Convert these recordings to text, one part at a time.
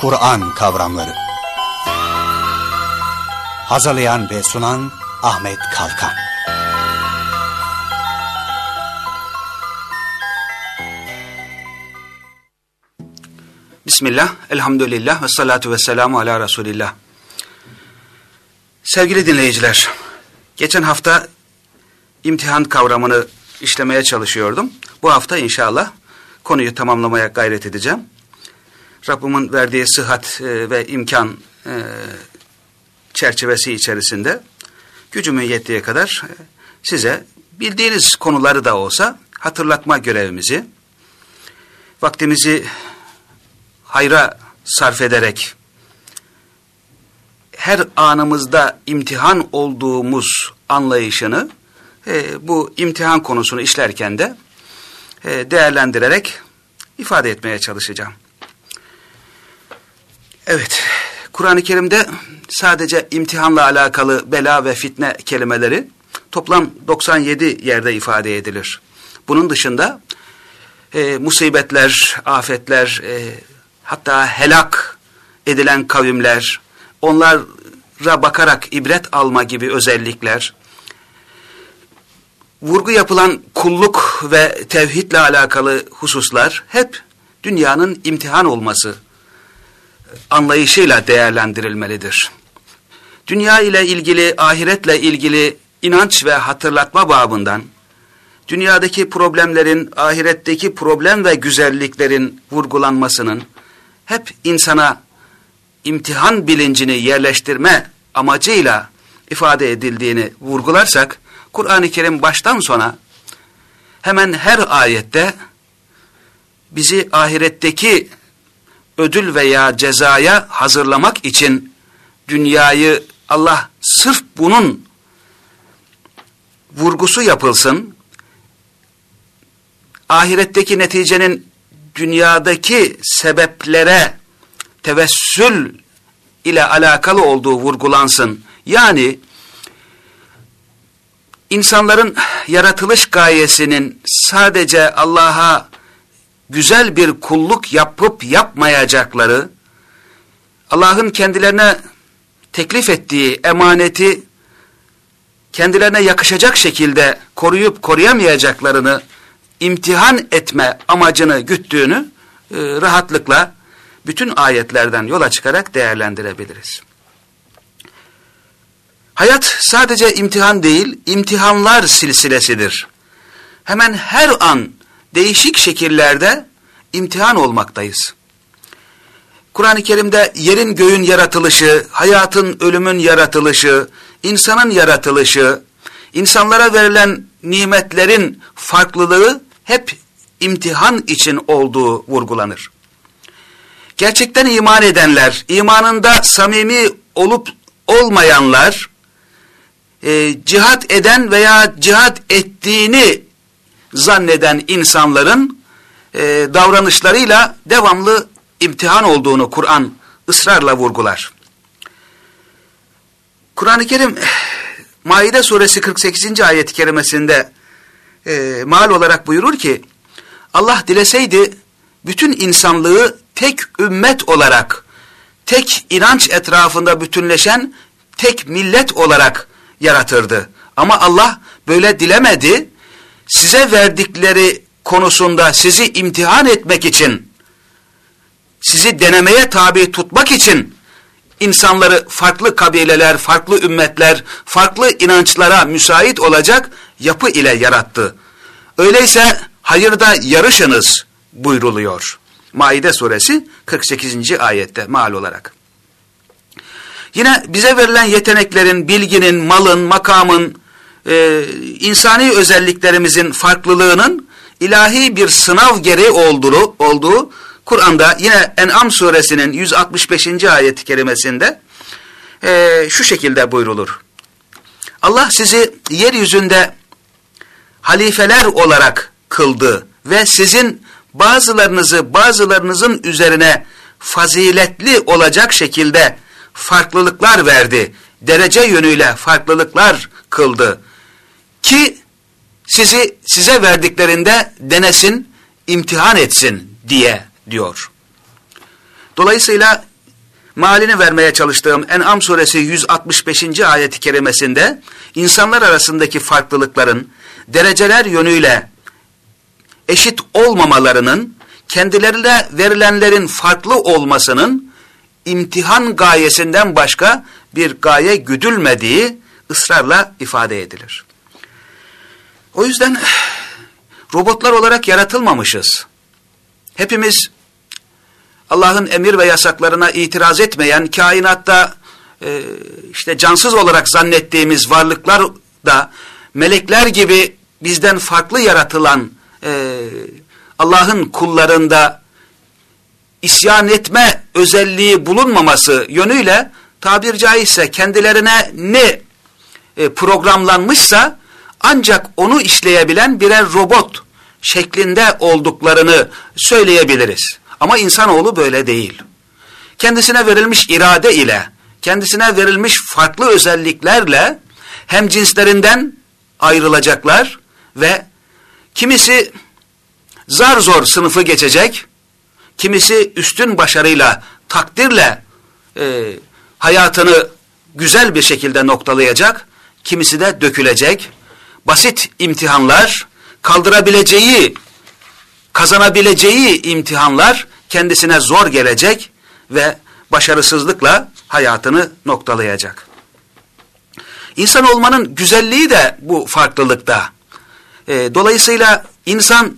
Kur'an kavramları. Hazırlayan ve sunan Ahmet Kalkan. Bismillah, elhamdülillah ve salatu ve selamu ala Resulillah. Sevgili dinleyiciler, geçen hafta imtihan kavramını işlemeye çalışıyordum. Bu hafta inşallah konuyu tamamlamaya gayret edeceğim. Rabbimin verdiği sıhhat e, ve imkan e, çerçevesi içerisinde gücümün yettiği kadar e, size bildiğiniz konuları da olsa hatırlatma görevimizi, vaktimizi hayra sarf ederek her anımızda imtihan olduğumuz anlayışını e, bu imtihan konusunu işlerken de e, değerlendirerek ifade etmeye çalışacağım. Evet, Kur'an-ı Kerim'de sadece imtihanla alakalı bela ve fitne kelimeleri toplam 97 yerde ifade edilir. Bunun dışında e, musibetler, afetler, e, hatta helak edilen kavimler, onlara bakarak ibret alma gibi özellikler, vurgu yapılan kulluk ve tevhidle alakalı hususlar hep dünyanın imtihan olması anlayışıyla değerlendirilmelidir. Dünya ile ilgili, ahiretle ilgili inanç ve hatırlatma babından, dünyadaki problemlerin, ahiretteki problem ve güzelliklerin vurgulanmasının hep insana imtihan bilincini yerleştirme amacıyla ifade edildiğini vurgularsak, Kur'an-ı Kerim baştan sona hemen her ayette bizi ahiretteki ödül veya cezaya hazırlamak için dünyayı Allah sırf bunun vurgusu yapılsın, ahiretteki neticenin dünyadaki sebeplere tevessül ile alakalı olduğu vurgulansın. Yani insanların yaratılış gayesinin sadece Allah'a güzel bir kulluk yapıp yapmayacakları, Allah'ın kendilerine teklif ettiği emaneti kendilerine yakışacak şekilde koruyup koruyamayacaklarını imtihan etme amacını güttüğünü e, rahatlıkla bütün ayetlerden yola çıkarak değerlendirebiliriz. Hayat sadece imtihan değil, imtihanlar silsilesidir. Hemen her an değişik şekillerde imtihan olmaktayız. Kur'an-ı Kerim'de yerin göğün yaratılışı, hayatın ölümün yaratılışı, insanın yaratılışı, insanlara verilen nimetlerin farklılığı hep imtihan için olduğu vurgulanır. Gerçekten iman edenler, imanında samimi olup olmayanlar, e, cihat eden veya cihat ettiğini zanneden insanların e, davranışlarıyla devamlı imtihan olduğunu Kur'an ısrarla vurgular. Kur'an-ı Kerim Maide suresi 48. ayet-i kerimesinde e, mal olarak buyurur ki Allah dileseydi bütün insanlığı tek ümmet olarak tek inanç etrafında bütünleşen tek millet olarak yaratırdı. Ama Allah böyle dilemedi. Size verdikleri konusunda sizi imtihan etmek için, sizi denemeye tabi tutmak için insanları farklı kabileler, farklı ümmetler, farklı inançlara müsait olacak yapı ile yarattı. Öyleyse hayırda yarışınız buyruluyor. Maide suresi 48. ayette mal olarak. Yine bize verilen yeteneklerin, bilginin, malın, makamın, e, insani özelliklerimizin farklılığının ilahi bir sınav gereği olduğu, olduğu Kur'an'da yine En'am suresinin 165. ayet-i kerimesinde e, şu şekilde buyrulur. Allah sizi yeryüzünde halifeler olarak kıldı ve sizin bazılarınızı bazılarınızın üzerine faziletli olacak şekilde farklılıklar verdi. Derece yönüyle farklılıklar kıldı. Ki sizi size verdiklerinde denesin, imtihan etsin diye diyor. Dolayısıyla malini vermeye çalıştığım En'am suresi 165. ayet-i kerimesinde insanlar arasındaki farklılıkların dereceler yönüyle eşit olmamalarının kendilerine verilenlerin farklı olmasının imtihan gayesinden başka bir gaye güdülmediği ısrarla ifade edilir. O yüzden robotlar olarak yaratılmamışız. Hepimiz Allah'ın emir ve yasaklarına itiraz etmeyen, kainatta e, işte cansız olarak zannettiğimiz varlıklar da melekler gibi bizden farklı yaratılan e, Allah'ın kullarında isyan etme özelliği bulunmaması yönüyle tabir caizse kendilerine ne e, programlanmışsa ancak onu işleyebilen birer robot şeklinde olduklarını söyleyebiliriz. Ama insanoğlu böyle değil. Kendisine verilmiş irade ile, kendisine verilmiş farklı özelliklerle hem cinslerinden ayrılacaklar ve kimisi zar zor sınıfı geçecek, kimisi üstün başarıyla, takdirle e, hayatını güzel bir şekilde noktalayacak, kimisi de dökülecek. Basit imtihanlar, kaldırabileceği, kazanabileceği imtihanlar kendisine zor gelecek ve başarısızlıkla hayatını noktalayacak. İnsan olmanın güzelliği de bu farklılıkta. E, dolayısıyla insan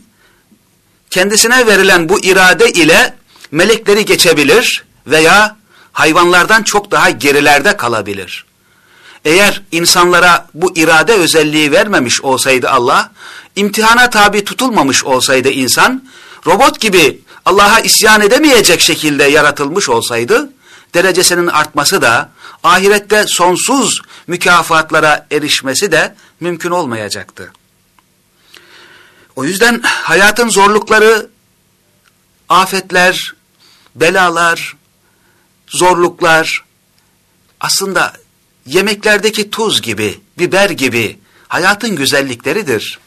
kendisine verilen bu irade ile melekleri geçebilir veya hayvanlardan çok daha gerilerde kalabilir. Eğer insanlara bu irade özelliği vermemiş olsaydı Allah, imtihana tabi tutulmamış olsaydı insan, robot gibi Allah'a isyan edemeyecek şekilde yaratılmış olsaydı, derecesinin artması da, ahirette sonsuz mükafatlara erişmesi de mümkün olmayacaktı. O yüzden hayatın zorlukları, afetler, belalar, zorluklar aslında yemeklerdeki tuz gibi, biber gibi hayatın güzellikleridir.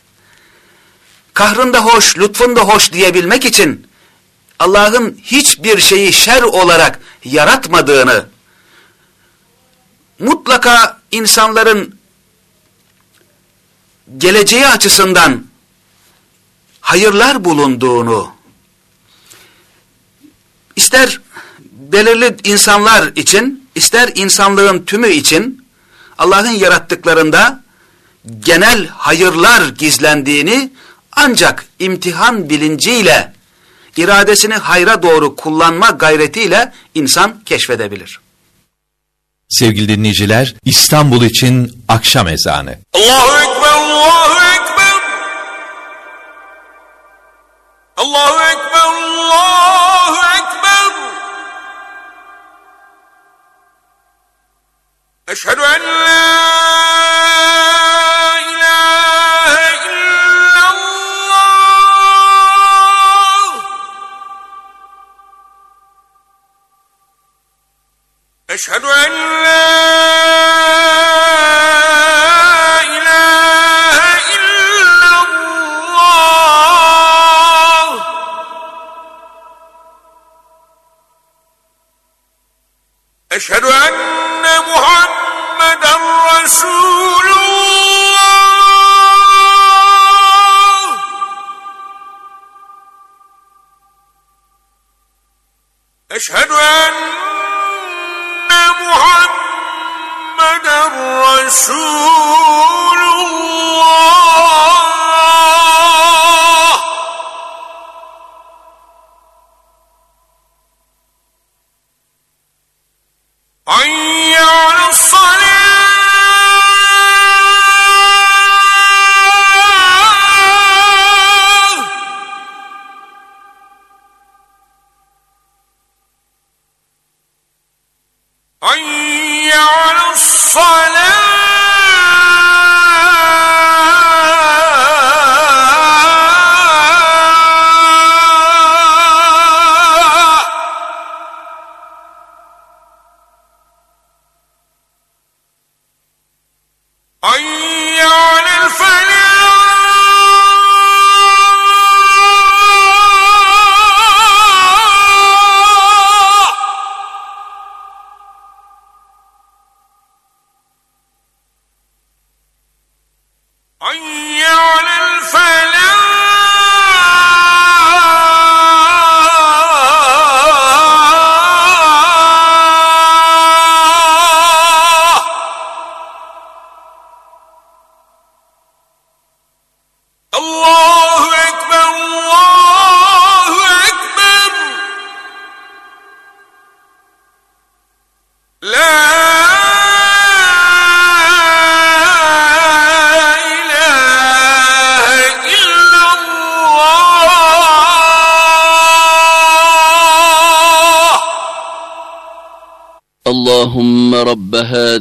Kahrında hoş, lütfunda hoş diyebilmek için Allah'ın hiçbir şeyi şer olarak yaratmadığını, mutlaka insanların geleceği açısından hayırlar bulunduğunu, ister belirli insanlar için, ister insanlığın tümü için Allah'ın yarattıklarında genel hayırlar gizlendiğini ancak imtihan bilinciyle, iradesini hayra doğru kullanma gayretiyle insan keşfedebilir. Sevgili dinleyiciler, İstanbul için akşam ezanı. Allahu Ekber, Allahu أشهد أن لا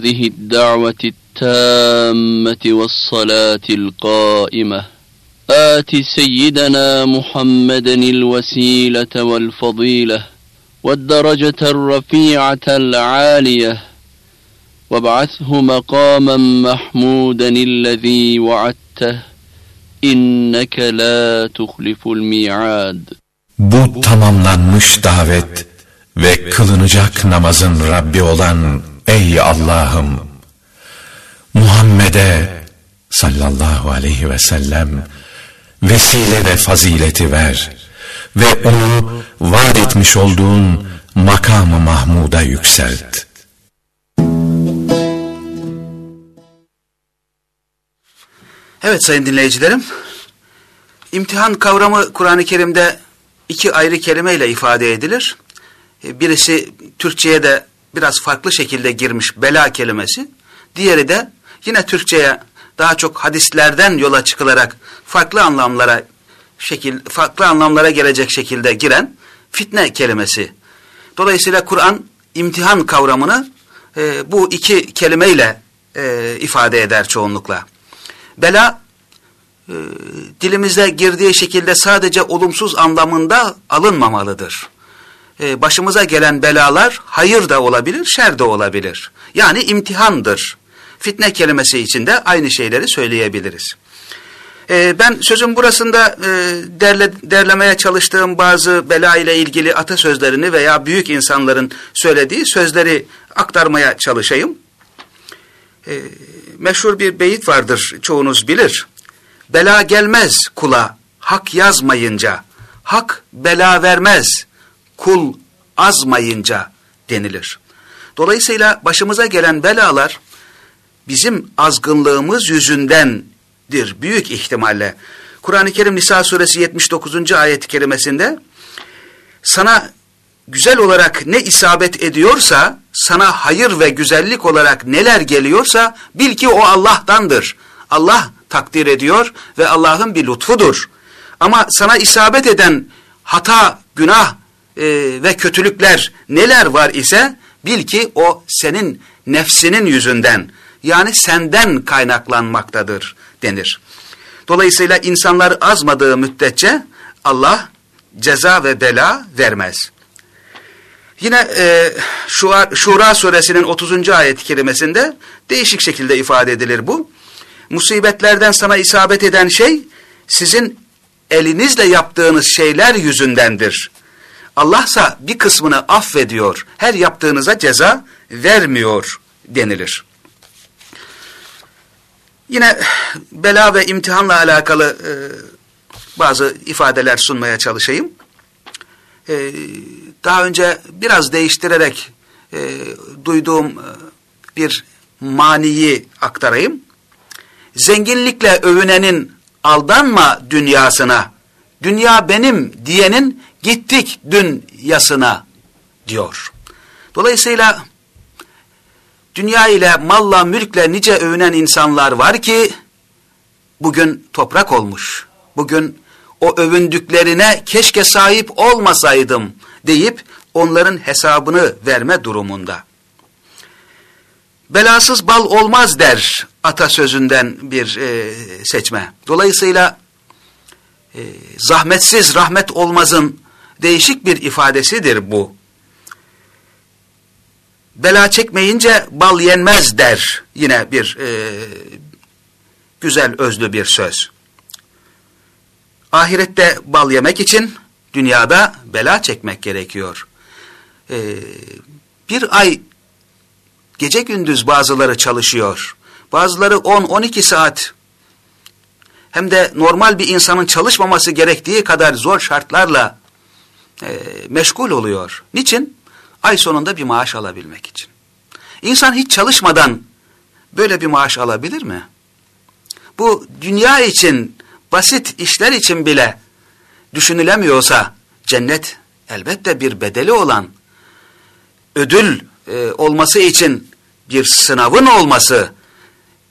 هذه الدعوة التامة والصلاة القائمة. آت سيدنا محمدا الوسيلة والفضيلة والدرجة الرفيعة العالية. وابعثه مقاما محمودا الذي وعدته. إنك لا تخلف الميعاد. Bu tamamlanmış davet ve kılınacak namazın Rabbi olan ey Allah'ım Muhammed'e sallallahu aleyhi ve sellem vesile ve fazileti ver ve onu vaat etmiş olduğun makamı Mahmud'a yükselt. Evet sayın dinleyicilerim, imtihan kavramı Kur'an-ı Kerim'de iki ayrı kelimeyle ifade edilir. Birisi Türkçe'ye de biraz farklı şekilde girmiş bela kelimesi. Diğeri de yine Türkçe'ye daha çok hadislerden yola çıkılarak farklı anlamlara şekil farklı anlamlara gelecek şekilde giren fitne kelimesi. Dolayısıyla Kur'an imtihan kavramını e, bu iki kelimeyle e, ifade eder çoğunlukla. Bela e, dilimize girdiği şekilde sadece olumsuz anlamında alınmamalıdır. E, başımıza gelen belalar hayır da olabilir, şer de olabilir. Yani imtihandır. Fitne kelimesi için de aynı şeyleri söyleyebiliriz. E, ben sözün burasında e, derle, derlemeye çalıştığım bazı bela ile ilgili atasözlerini veya büyük insanların söylediği sözleri aktarmaya çalışayım. Meşhur bir beyit vardır çoğunuz bilir. Bela gelmez kula hak yazmayınca, hak bela vermez kul azmayınca denilir. Dolayısıyla başımıza gelen belalar bizim azgınlığımız yüzündendir büyük ihtimalle. Kur'an-ı Kerim Nisa suresi 79. ayet-i kerimesinde sana güzel olarak ne isabet ediyorsa, sana hayır ve güzellik olarak neler geliyorsa bil ki o Allah'tandır. Allah takdir ediyor ve Allah'ın bir lütfudur. Ama sana isabet eden hata, günah e, ve kötülükler neler var ise bil ki o senin nefsinin yüzünden yani senden kaynaklanmaktadır denir. Dolayısıyla insanlar azmadığı müddetçe Allah ceza ve bela vermez. Yine e, Şura, suresinin 30. ayet-i kerimesinde değişik şekilde ifade edilir bu. Musibetlerden sana isabet eden şey sizin elinizle yaptığınız şeyler yüzündendir. Allahsa bir kısmını affediyor, her yaptığınıza ceza vermiyor denilir. Yine bela ve imtihanla alakalı e, bazı ifadeler sunmaya çalışayım. E, daha önce biraz değiştirerek e, duyduğum e, bir maniyi aktarayım. Zenginlikle övünenin aldanma dünyasına, dünya benim diyenin gittik dünyasına diyor. Dolayısıyla dünya ile malla mülkle nice övünen insanlar var ki bugün toprak olmuş. Bugün o övündüklerine keşke sahip olmasaydım deyip onların hesabını verme durumunda. Belasız bal olmaz der atasözünden bir e, seçme. Dolayısıyla e, zahmetsiz rahmet olmazın değişik bir ifadesidir bu. Bela çekmeyince bal yenmez der yine bir e, güzel özlü bir söz. Ahirette bal yemek için dünyada bela çekmek gerekiyor. Ee, bir ay gece gündüz bazıları çalışıyor. Bazıları 10-12 saat hem de normal bir insanın çalışmaması gerektiği kadar zor şartlarla e, meşgul oluyor. Niçin? Ay sonunda bir maaş alabilmek için. İnsan hiç çalışmadan böyle bir maaş alabilir mi? Bu dünya için, basit işler için bile düşünülemiyorsa cennet elbette bir bedeli olan, ödül e, olması için bir sınavın olması,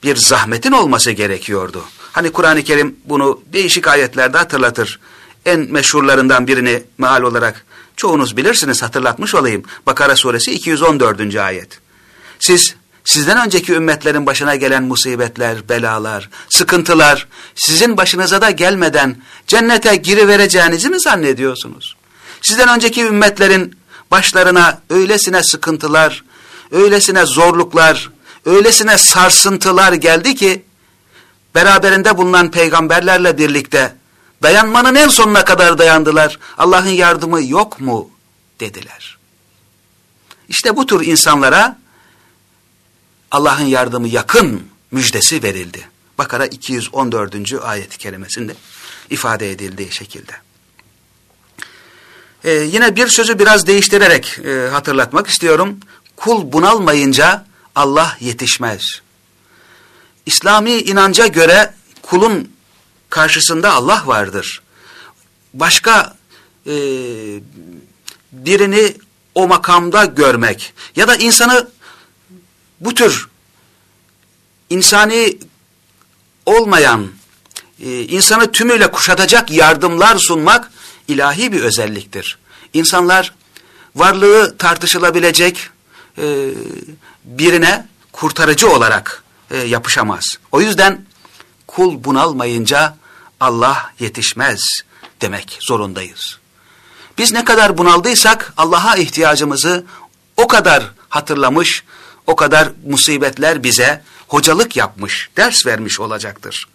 bir zahmetin olması gerekiyordu. Hani Kur'an-ı Kerim bunu değişik ayetlerde hatırlatır. En meşhurlarından birini meal olarak çoğunuz bilirsiniz hatırlatmış olayım. Bakara suresi 214. ayet. Siz sizden önceki ümmetlerin başına gelen musibetler, belalar, sıkıntılar sizin başınıza da gelmeden cennete girivereceğinizi mi zannediyorsunuz? Sizden önceki ümmetlerin başlarına öylesine sıkıntılar, öylesine zorluklar, öylesine sarsıntılar geldi ki beraberinde bulunan peygamberlerle birlikte dayanmanın en sonuna kadar dayandılar. Allah'ın yardımı yok mu dediler. İşte bu tür insanlara Allah'ın yardımı yakın müjdesi verildi. Bakara 214. ayet-i kerimesinde ifade edildiği şekilde. Ee, yine bir sözü biraz değiştirerek e, hatırlatmak istiyorum. Kul bunalmayınca Allah yetişmez. İslami inanca göre kulun karşısında Allah vardır. Başka e, birini o makamda görmek ya da insanı bu tür insani olmayan, e, insanı tümüyle kuşatacak yardımlar sunmak ilahi bir özelliktir. İnsanlar varlığı tartışılabilecek e, birine kurtarıcı olarak e, yapışamaz. O yüzden kul bunalmayınca Allah yetişmez demek zorundayız. Biz ne kadar bunaldıysak Allah'a ihtiyacımızı o kadar hatırlamış, o kadar musibetler bize hocalık yapmış, ders vermiş olacaktır.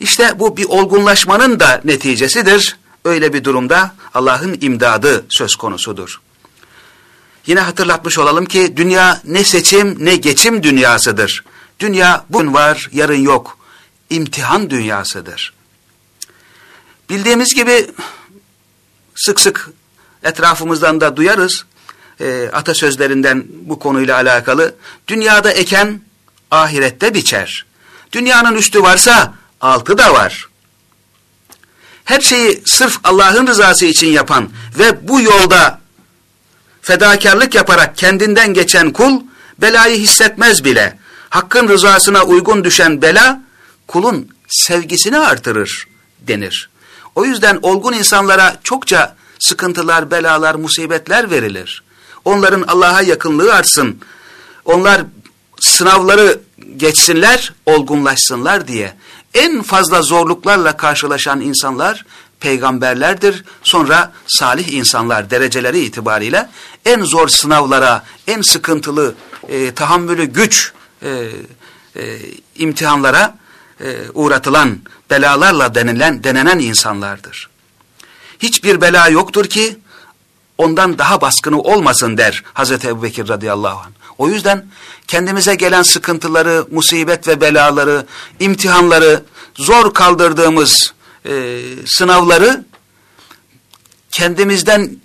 İşte bu bir olgunlaşmanın da neticesidir. Öyle bir durumda Allah'ın imdadı söz konusudur. Yine hatırlatmış olalım ki dünya ne seçim ne geçim dünyasıdır. Dünya bugün var, yarın yok. İmtihan dünyasıdır. Bildiğimiz gibi sık sık etrafımızdan da duyarız e, atasözlerinden bu konuyla alakalı. Dünyada eken ahirette biçer. Dünyanın üstü varsa altı da var. Her şeyi sırf Allah'ın rızası için yapan ve bu yolda fedakarlık yaparak kendinden geçen kul belayı hissetmez bile. Hakkın rızasına uygun düşen bela kulun sevgisini artırır denir. O yüzden olgun insanlara çokça sıkıntılar, belalar, musibetler verilir. Onların Allah'a yakınlığı artsın. Onlar sınavları geçsinler, olgunlaşsınlar diye. En fazla zorluklarla karşılaşan insanlar peygamberlerdir. Sonra salih insanlar dereceleri itibariyle en zor sınavlara, en sıkıntılı e, tahammülü güç e, e, imtihanlara e, uğratılan belalarla denilen, denenen insanlardır. Hiçbir bela yoktur ki ondan daha baskını olmasın der Hazreti Ebubekir radıyallahu anh. O yüzden kendimize gelen sıkıntıları, musibet ve belaları, imtihanları, zor kaldırdığımız e, sınavları kendimizden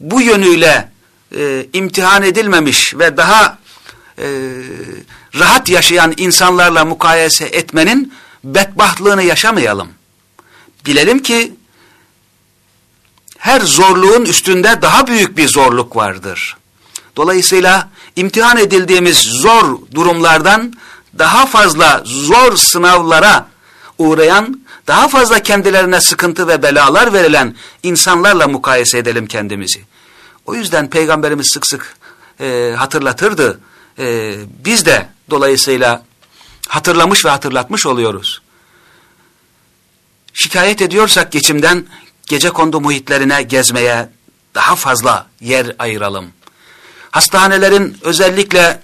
bu yönüyle e, imtihan edilmemiş ve daha e, rahat yaşayan insanlarla mukayese etmenin bedbahtlığını yaşamayalım. Bilelim ki her zorluğun üstünde daha büyük bir zorluk vardır. Dolayısıyla imtihan edildiğimiz zor durumlardan daha fazla zor sınavlara uğrayan, daha fazla kendilerine sıkıntı ve belalar verilen insanlarla mukayese edelim kendimizi. O yüzden Peygamberimiz sık sık e, hatırlatırdı. E, biz de dolayısıyla hatırlamış ve hatırlatmış oluyoruz. Şikayet ediyorsak geçimden gece kondu muhitlerine gezmeye daha fazla yer ayıralım. Hastanelerin özellikle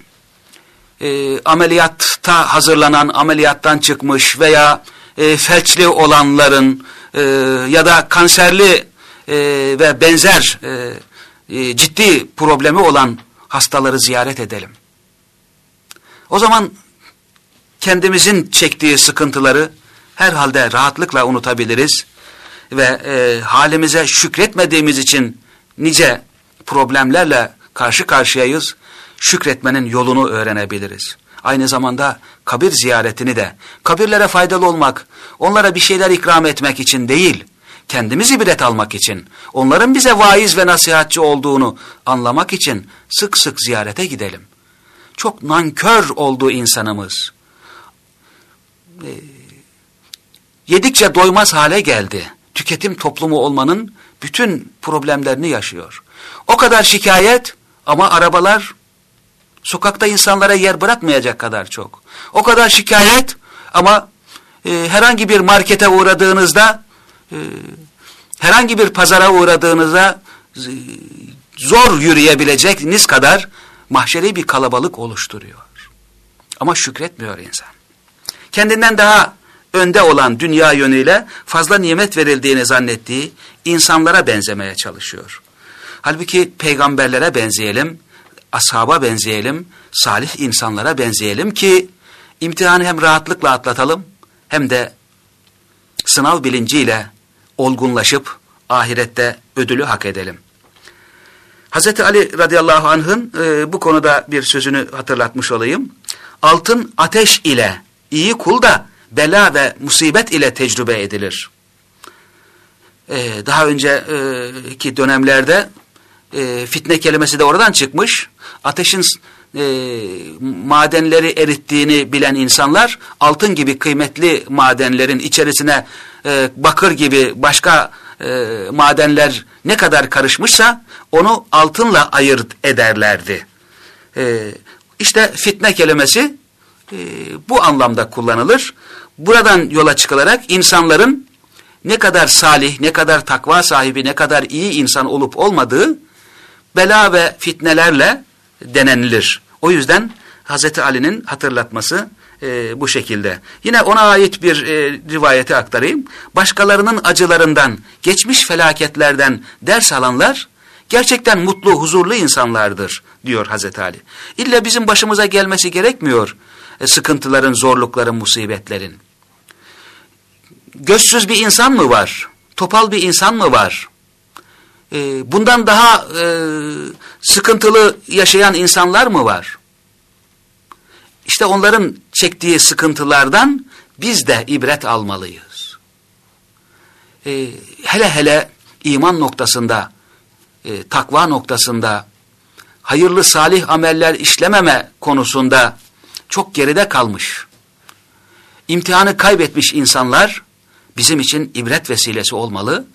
e, ameliyatta hazırlanan, ameliyattan çıkmış veya e, felçli olanların e, ya da kanserli e, ve benzer e, e, ciddi problemi olan hastaları ziyaret edelim. O zaman kendimizin çektiği sıkıntıları herhalde rahatlıkla unutabiliriz ve e, halimize şükretmediğimiz için nice problemlerle karşı karşıyayız, şükretmenin yolunu öğrenebiliriz. Aynı zamanda kabir ziyaretini de, kabirlere faydalı olmak, onlara bir şeyler ikram etmek için değil, kendimiz ibret almak için, onların bize vaiz ve nasihatçi olduğunu anlamak için sık sık ziyarete gidelim. Çok nankör olduğu insanımız. E, yedikçe doymaz hale geldi. Tüketim toplumu olmanın bütün problemlerini yaşıyor. O kadar şikayet ama arabalar sokakta insanlara yer bırakmayacak kadar çok. O kadar şikayet ama e, herhangi bir markete uğradığınızda e, herhangi bir pazara uğradığınızda e, zor yürüyebileceğiniz kadar mahşeri bir kalabalık oluşturuyor. Ama şükretmiyor insan. Kendinden daha önde olan dünya yönüyle fazla nimet verildiğini zannettiği insanlara benzemeye çalışıyor. Halbuki peygamberlere benzeyelim, ashaba benzeyelim, salih insanlara benzeyelim ki imtihanı hem rahatlıkla atlatalım hem de sınav bilinciyle olgunlaşıp ahirette ödülü hak edelim. Hz. Ali radıyallahu anh'ın e, bu konuda bir sözünü hatırlatmış olayım. Altın ateş ile iyi kul da bela ve musibet ile tecrübe edilir. E, daha önceki dönemlerde e, fitne kelimesi de oradan çıkmış. Ateşin e, madenleri erittiğini bilen insanlar altın gibi kıymetli madenlerin içerisine e, bakır gibi başka e, madenler ne kadar karışmışsa onu altınla ayırt ederlerdi. E, işte fitne kelimesi e, bu anlamda kullanılır. Buradan yola çıkılarak insanların ne kadar salih, ne kadar takva sahibi, ne kadar iyi insan olup olmadığı bela ve fitnelerle denenilir. O yüzden Hz. Ali'nin hatırlatması e, bu şekilde. Yine ona ait bir e, rivayeti aktarayım. Başkalarının acılarından, geçmiş felaketlerden ders alanlar gerçekten mutlu, huzurlu insanlardır diyor Hz. Ali. İlla bizim başımıza gelmesi gerekmiyor e, sıkıntıların, zorlukların, musibetlerin. Gözsüz bir insan mı var? Topal bir insan mı var? E, bundan daha e, sıkıntılı yaşayan insanlar mı var? İşte onların çektiği sıkıntılardan biz de ibret almalıyız. Hele hele iman noktasında, takva noktasında, hayırlı salih ameller işlememe konusunda çok geride kalmış. İmtihanı kaybetmiş insanlar bizim için ibret vesilesi olmalı.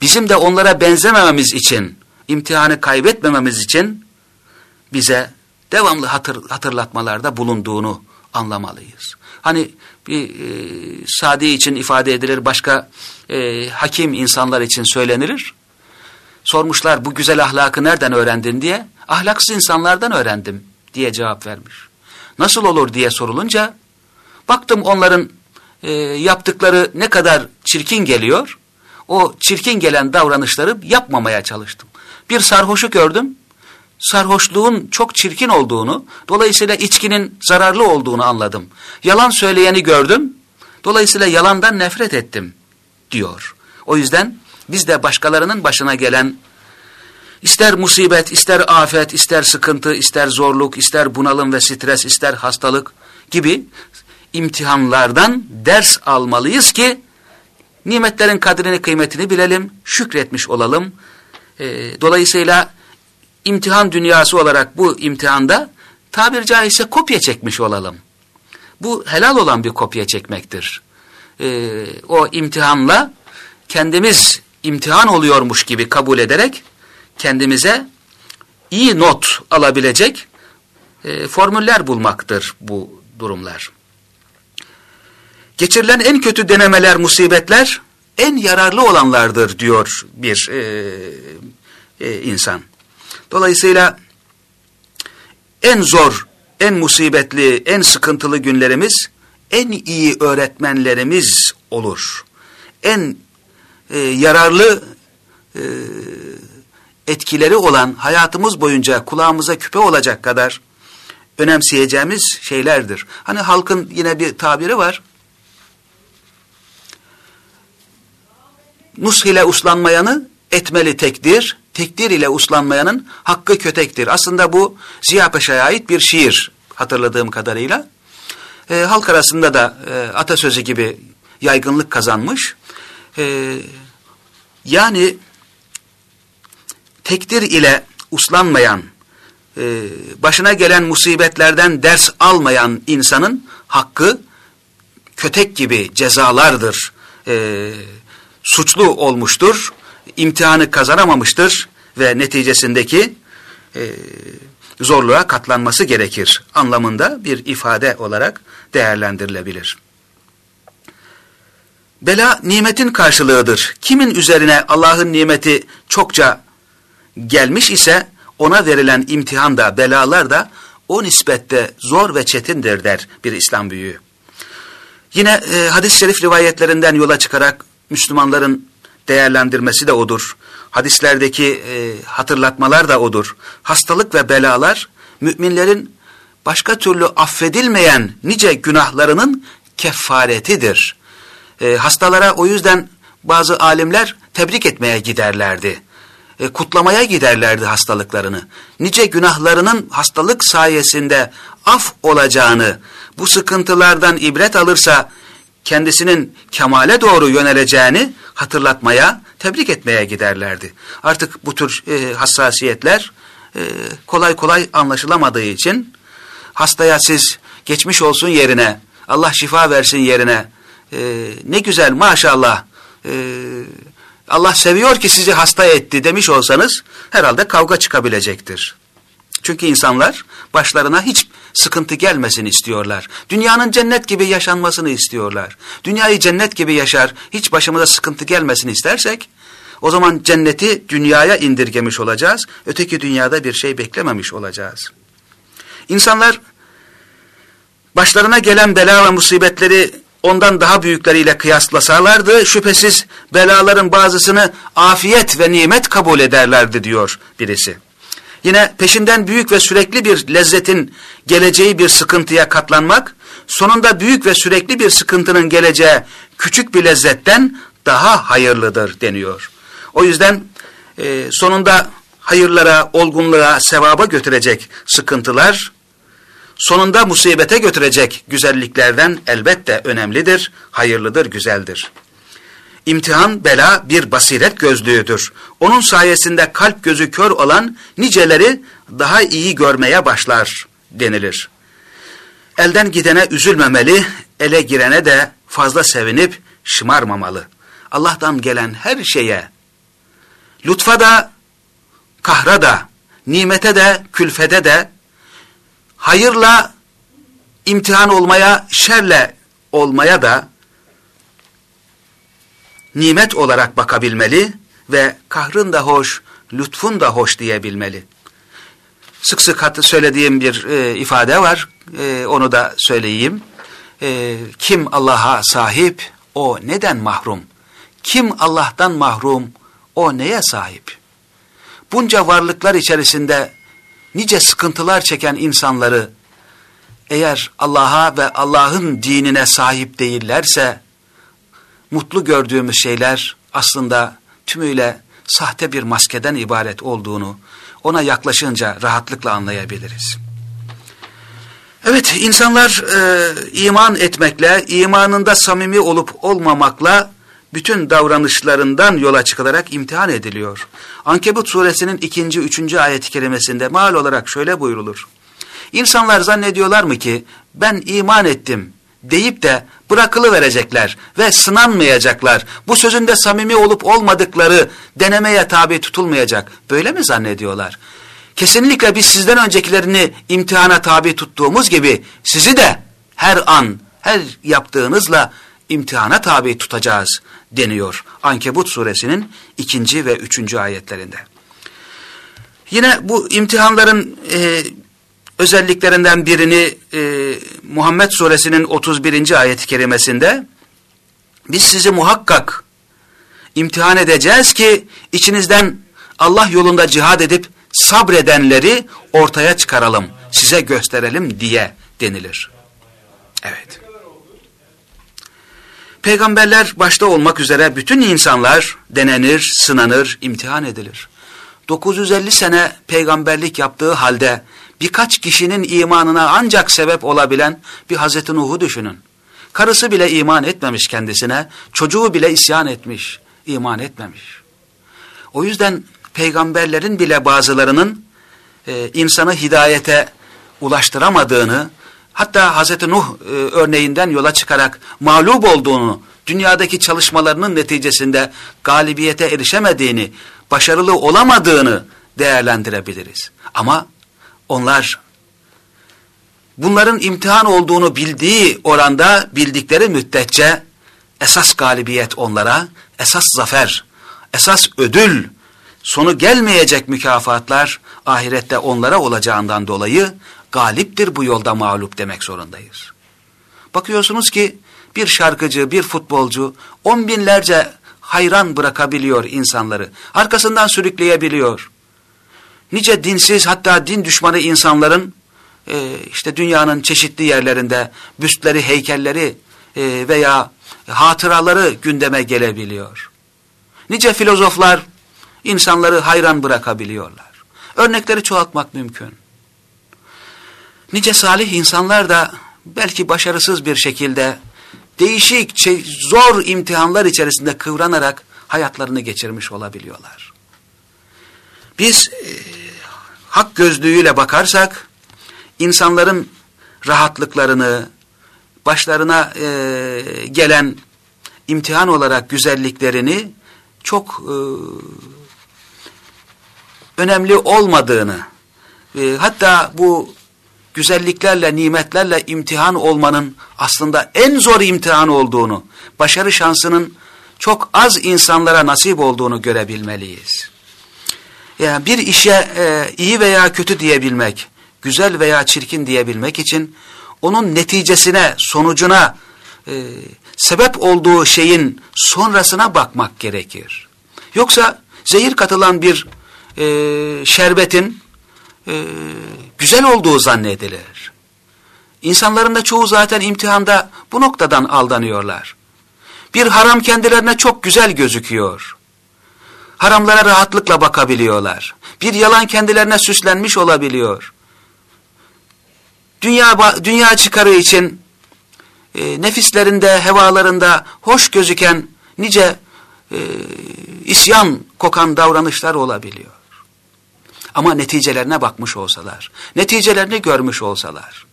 Bizim de onlara benzemememiz için, imtihanı kaybetmememiz için bize devamlı hatır, hatırlatmalarda bulunduğunu anlamalıyız. Hani bir e, sade için ifade edilir, başka e, hakim insanlar için söylenilir. Sormuşlar bu güzel ahlakı nereden öğrendin diye. Ahlaksız insanlardan öğrendim diye cevap vermiş. Nasıl olur diye sorulunca baktım onların e, yaptıkları ne kadar çirkin geliyor. O çirkin gelen davranışları yapmamaya çalıştım. Bir sarhoşu gördüm. Sarhoşluğun çok çirkin olduğunu, dolayısıyla içkinin zararlı olduğunu anladım. Yalan söyleyeni gördüm. Dolayısıyla yalandan nefret ettim diyor. O yüzden biz de başkalarının başına gelen ister musibet, ister afet, ister sıkıntı, ister zorluk, ister bunalım ve stres, ister hastalık gibi imtihanlardan ders almalıyız ki nimetlerin kadrini kıymetini bilelim, şükretmiş olalım. E, dolayısıyla imtihan dünyası olarak bu imtihanda tabir caizse kopya çekmiş olalım. Bu helal olan bir kopya çekmektir. E, o imtihanla kendimiz imtihan oluyormuş gibi kabul ederek kendimize iyi not alabilecek e, formüller bulmaktır bu durumlar. Geçirilen en kötü denemeler, musibetler en yararlı olanlardır diyor bir e, e, insan. Dolayısıyla en zor, en musibetli, en sıkıntılı günlerimiz en iyi öğretmenlerimiz olur. En e, yararlı e, etkileri olan hayatımız boyunca kulağımıza küpe olacak kadar önemseyeceğimiz şeylerdir. Hani halkın yine bir tabiri var. Nush ile uslanmayanı etmeli tekdir, tekdir ile uslanmayanın hakkı kötektir. Aslında bu Ziya Paşa'ya ait bir şiir hatırladığım kadarıyla. E, halk arasında da e, atasözü gibi yaygınlık kazanmış. E, Yani tekdir ile uslanmayan, e, başına gelen musibetlerden ders almayan insanın hakkı kötek gibi cezalardır. E, suçlu olmuştur, imtihanı kazanamamıştır ve neticesindeki e, zorluğa katlanması gerekir anlamında bir ifade olarak değerlendirilebilir. Bela nimetin karşılığıdır. Kimin üzerine Allah'ın nimeti çokça gelmiş ise ona verilen imtihan da belalar da o nispette zor ve çetindir der bir İslam büyüğü. Yine e, hadis-i şerif rivayetlerinden yola çıkarak Müslümanların değerlendirmesi de odur. Hadislerdeki e, hatırlatmalar da odur. Hastalık ve belalar müminlerin başka türlü affedilmeyen nice günahlarının kefaretidir. E, hastalara o yüzden bazı alimler tebrik etmeye giderlerdi. E, kutlamaya giderlerdi hastalıklarını. Nice günahlarının hastalık sayesinde af olacağını, bu sıkıntılardan ibret alırsa kendisinin kemale doğru yöneleceğini hatırlatmaya, tebrik etmeye giderlerdi. Artık bu tür e, hassasiyetler e, kolay kolay anlaşılamadığı için hastaya siz geçmiş olsun yerine, Allah şifa versin yerine, e, ne güzel maşallah, e, Allah seviyor ki sizi hasta etti demiş olsanız herhalde kavga çıkabilecektir. Çünkü insanlar başlarına hiç sıkıntı gelmesini istiyorlar. Dünyanın cennet gibi yaşanmasını istiyorlar. Dünyayı cennet gibi yaşar, hiç başımıza sıkıntı gelmesini istersek, o zaman cenneti dünyaya indirgemiş olacağız, öteki dünyada bir şey beklememiş olacağız. İnsanlar başlarına gelen bela ve musibetleri ondan daha büyükleriyle kıyaslasalardı, şüphesiz belaların bazısını afiyet ve nimet kabul ederlerdi diyor birisi. Yine peşinden büyük ve sürekli bir lezzetin geleceği bir sıkıntıya katlanmak, sonunda büyük ve sürekli bir sıkıntının geleceği küçük bir lezzetten daha hayırlıdır deniyor. O yüzden e, sonunda hayırlara, olgunluğa, sevaba götürecek sıkıntılar, sonunda musibete götürecek güzelliklerden elbette önemlidir, hayırlıdır, güzeldir. İmtihan, bela bir basiret gözlüğüdür. Onun sayesinde kalp gözü kör olan niceleri daha iyi görmeye başlar denilir. Elden gidene üzülmemeli, ele girene de fazla sevinip şımarmamalı. Allah'tan gelen her şeye, lütfa da, kahra da, nimete de, külfede de, hayırla imtihan olmaya, şerle olmaya da nimet olarak bakabilmeli ve kahrın da hoş, lütfun da hoş diyebilmeli. Sık sık söylediğim bir e, ifade var, e, onu da söyleyeyim. E, kim Allah'a sahip, o neden mahrum? Kim Allah'tan mahrum, o neye sahip? Bunca varlıklar içerisinde nice sıkıntılar çeken insanları eğer Allah'a ve Allah'ın dinine sahip değillerse mutlu gördüğümüz şeyler aslında tümüyle sahte bir maskeden ibaret olduğunu ona yaklaşınca rahatlıkla anlayabiliriz. Evet insanlar e, iman etmekle, imanında samimi olup olmamakla bütün davranışlarından yola çıkılarak imtihan ediliyor. Ankebut suresinin ikinci, üçüncü ayet-i kerimesinde mal olarak şöyle buyrulur. İnsanlar zannediyorlar mı ki ben iman ettim deyip de bırakılı verecekler ve sınanmayacaklar. Bu sözünde samimi olup olmadıkları denemeye tabi tutulmayacak. Böyle mi zannediyorlar? Kesinlikle biz sizden öncekilerini imtihana tabi tuttuğumuz gibi sizi de her an, her yaptığınızla imtihana tabi tutacağız deniyor. Ankebut suresinin ikinci ve üçüncü ayetlerinde. Yine bu imtihanların e, özelliklerinden birini e, Muhammed suresinin 31. ayet-i kerimesinde biz sizi muhakkak imtihan edeceğiz ki içinizden Allah yolunda cihad edip sabredenleri ortaya çıkaralım, size gösterelim diye denilir. Evet. Peygamberler başta olmak üzere bütün insanlar denenir, sınanır, imtihan edilir. 950 sene peygamberlik yaptığı halde birkaç kişinin imanına ancak sebep olabilen bir Hazreti Nuh'u düşünün. Karısı bile iman etmemiş kendisine, çocuğu bile isyan etmiş, iman etmemiş. O yüzden peygamberlerin bile bazılarının e, insanı hidayete ulaştıramadığını, hatta Hazreti Nuh e, örneğinden yola çıkarak mağlup olduğunu, dünyadaki çalışmalarının neticesinde galibiyete erişemediğini, başarılı olamadığını değerlendirebiliriz. Ama onlar bunların imtihan olduğunu bildiği oranda bildikleri müddetçe esas galibiyet onlara, esas zafer, esas ödül, sonu gelmeyecek mükafatlar ahirette onlara olacağından dolayı galiptir bu yolda mağlup demek zorundayız. Bakıyorsunuz ki bir şarkıcı, bir futbolcu on binlerce hayran bırakabiliyor insanları. Arkasından sürükleyebiliyor. Nice dinsiz hatta din düşmanı insanların e, işte dünyanın çeşitli yerlerinde büstleri, heykelleri e, veya hatıraları gündeme gelebiliyor. Nice filozoflar insanları hayran bırakabiliyorlar. Örnekleri çoğaltmak mümkün. Nice salih insanlar da belki başarısız bir şekilde değişik, zor imtihanlar içerisinde kıvranarak hayatlarını geçirmiş olabiliyorlar. Biz e, hak gözlüğüyle bakarsak insanların rahatlıklarını, başlarına e, gelen imtihan olarak güzelliklerini çok e, önemli olmadığını, e, hatta bu güzelliklerle, nimetlerle imtihan olmanın aslında en zor imtihan olduğunu, başarı şansının çok az insanlara nasip olduğunu görebilmeliyiz. Yani bir işe e, iyi veya kötü diyebilmek, güzel veya çirkin diyebilmek için onun neticesine, sonucuna, e, sebep olduğu şeyin sonrasına bakmak gerekir. Yoksa zehir katılan bir e, şerbetin e, güzel olduğu zannedilir. İnsanların da çoğu zaten imtihanda bu noktadan aldanıyorlar. Bir haram kendilerine çok güzel gözüküyor. Haramlara rahatlıkla bakabiliyorlar. Bir yalan kendilerine süslenmiş olabiliyor. Dünya, dünya çıkarı için e, nefislerinde, hevalarında hoş gözüken nice e, isyan kokan davranışlar olabiliyor. Ama neticelerine bakmış olsalar, neticelerini görmüş olsalar,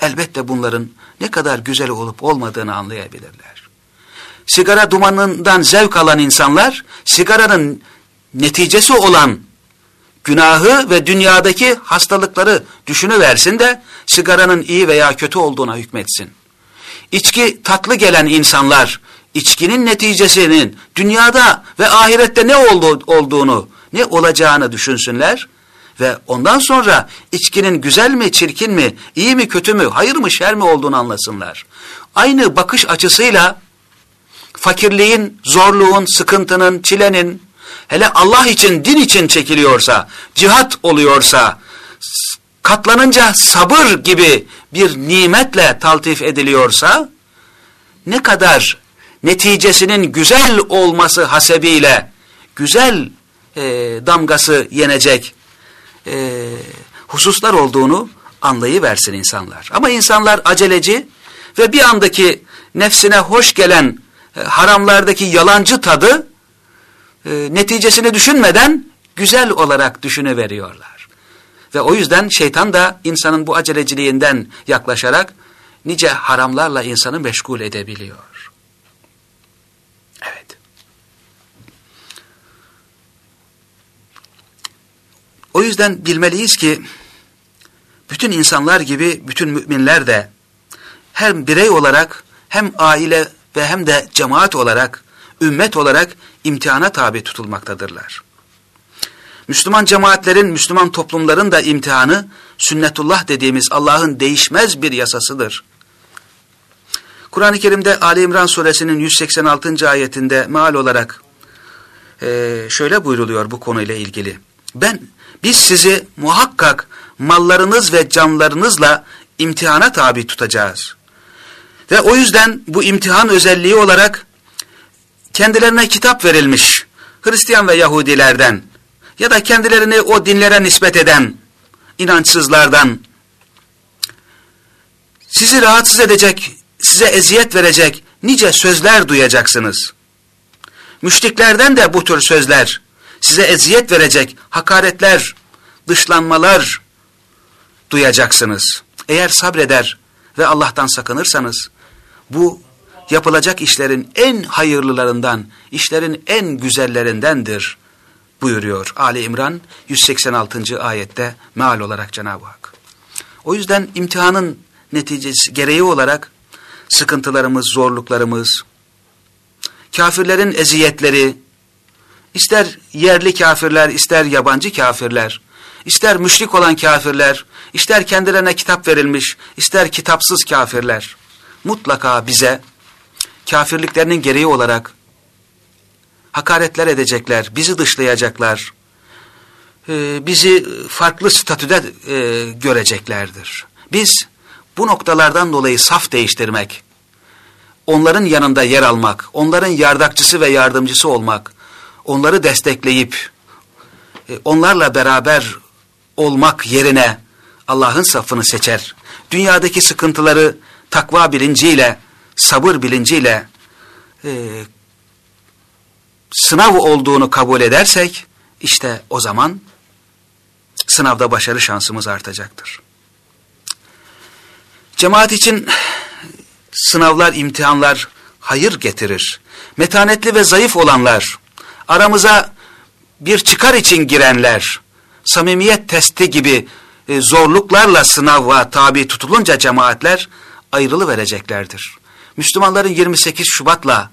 elbette bunların ne kadar güzel olup olmadığını anlayabilirler. Sigara dumanından zevk alan insanlar, sigaranın neticesi olan günahı ve dünyadaki hastalıkları düşünüversin de sigaranın iyi veya kötü olduğuna hükmetsin. İçki tatlı gelen insanlar içkinin neticesinin dünyada ve ahirette ne oldu, olduğunu, ne olacağını düşünsünler ve ondan sonra içkinin güzel mi, çirkin mi, iyi mi, kötü mü, hayır mı, şer mi olduğunu anlasınlar. Aynı bakış açısıyla fakirliğin, zorluğun, sıkıntının, çilenin, hele Allah için, din için çekiliyorsa, cihat oluyorsa, katlanınca sabır gibi bir nimetle taltif ediliyorsa, ne kadar neticesinin güzel olması hasebiyle, güzel e, damgası yenecek e, hususlar olduğunu anlayıversin insanlar. Ama insanlar aceleci ve bir andaki nefsine hoş gelen e, haramlardaki yalancı tadı e, neticesini düşünmeden güzel olarak düşünüveriyorlar. Ve o yüzden şeytan da insanın bu aceleciliğinden yaklaşarak nice haramlarla insanı meşgul edebiliyor. Evet. O yüzden bilmeliyiz ki bütün insanlar gibi bütün müminler de hem birey olarak hem aile ve hem de cemaat olarak, ümmet olarak imtihana tabi tutulmaktadırlar. Müslüman cemaatlerin, Müslüman toplumların da imtihanı sünnetullah dediğimiz Allah'ın değişmez bir yasasıdır. Kur'an-ı Kerim'de Ali İmran suresinin 186. ayetinde meal olarak e, şöyle buyruluyor bu konuyla ilgili. Ben, biz sizi muhakkak mallarınız ve canlarınızla imtihana tabi tutacağız. Ve o yüzden bu imtihan özelliği olarak kendilerine kitap verilmiş Hristiyan ve Yahudilerden ya da kendilerini o dinlere nispet eden inançsızlardan sizi rahatsız edecek, size eziyet verecek nice sözler duyacaksınız. Müşriklerden de bu tür sözler, size eziyet verecek hakaretler, dışlanmalar duyacaksınız. Eğer sabreder ve Allah'tan sakınırsanız, bu yapılacak işlerin en hayırlılarından, işlerin en güzellerindendir buyuruyor Ali İmran 186. ayette meal olarak Cenab-ı Hak. O yüzden imtihanın neticesi gereği olarak sıkıntılarımız, zorluklarımız, kafirlerin eziyetleri, ister yerli kafirler, ister yabancı kafirler, ister müşrik olan kafirler, ister kendilerine kitap verilmiş, ister kitapsız kafirler, mutlaka bize kafirliklerinin gereği olarak hakaretler edecekler, bizi dışlayacaklar, e, bizi farklı statüde e, göreceklerdir. Biz bu noktalardan dolayı saf değiştirmek, onların yanında yer almak, onların yardakçısı ve yardımcısı olmak, onları destekleyip e, onlarla beraber olmak yerine Allah'ın safını seçer. Dünyadaki sıkıntıları takva bilinciyle, sabır bilinciyle e, sınav olduğunu kabul edersek, işte o zaman sınavda başarı şansımız artacaktır. Cemaat için sınavlar, imtihanlar hayır getirir. Metanetli ve zayıf olanlar, aramıza bir çıkar için girenler, samimiyet testi gibi e, zorluklarla sınava tabi tutulunca cemaatler ayrılı vereceklerdir. Müslümanların 28 Şubat'la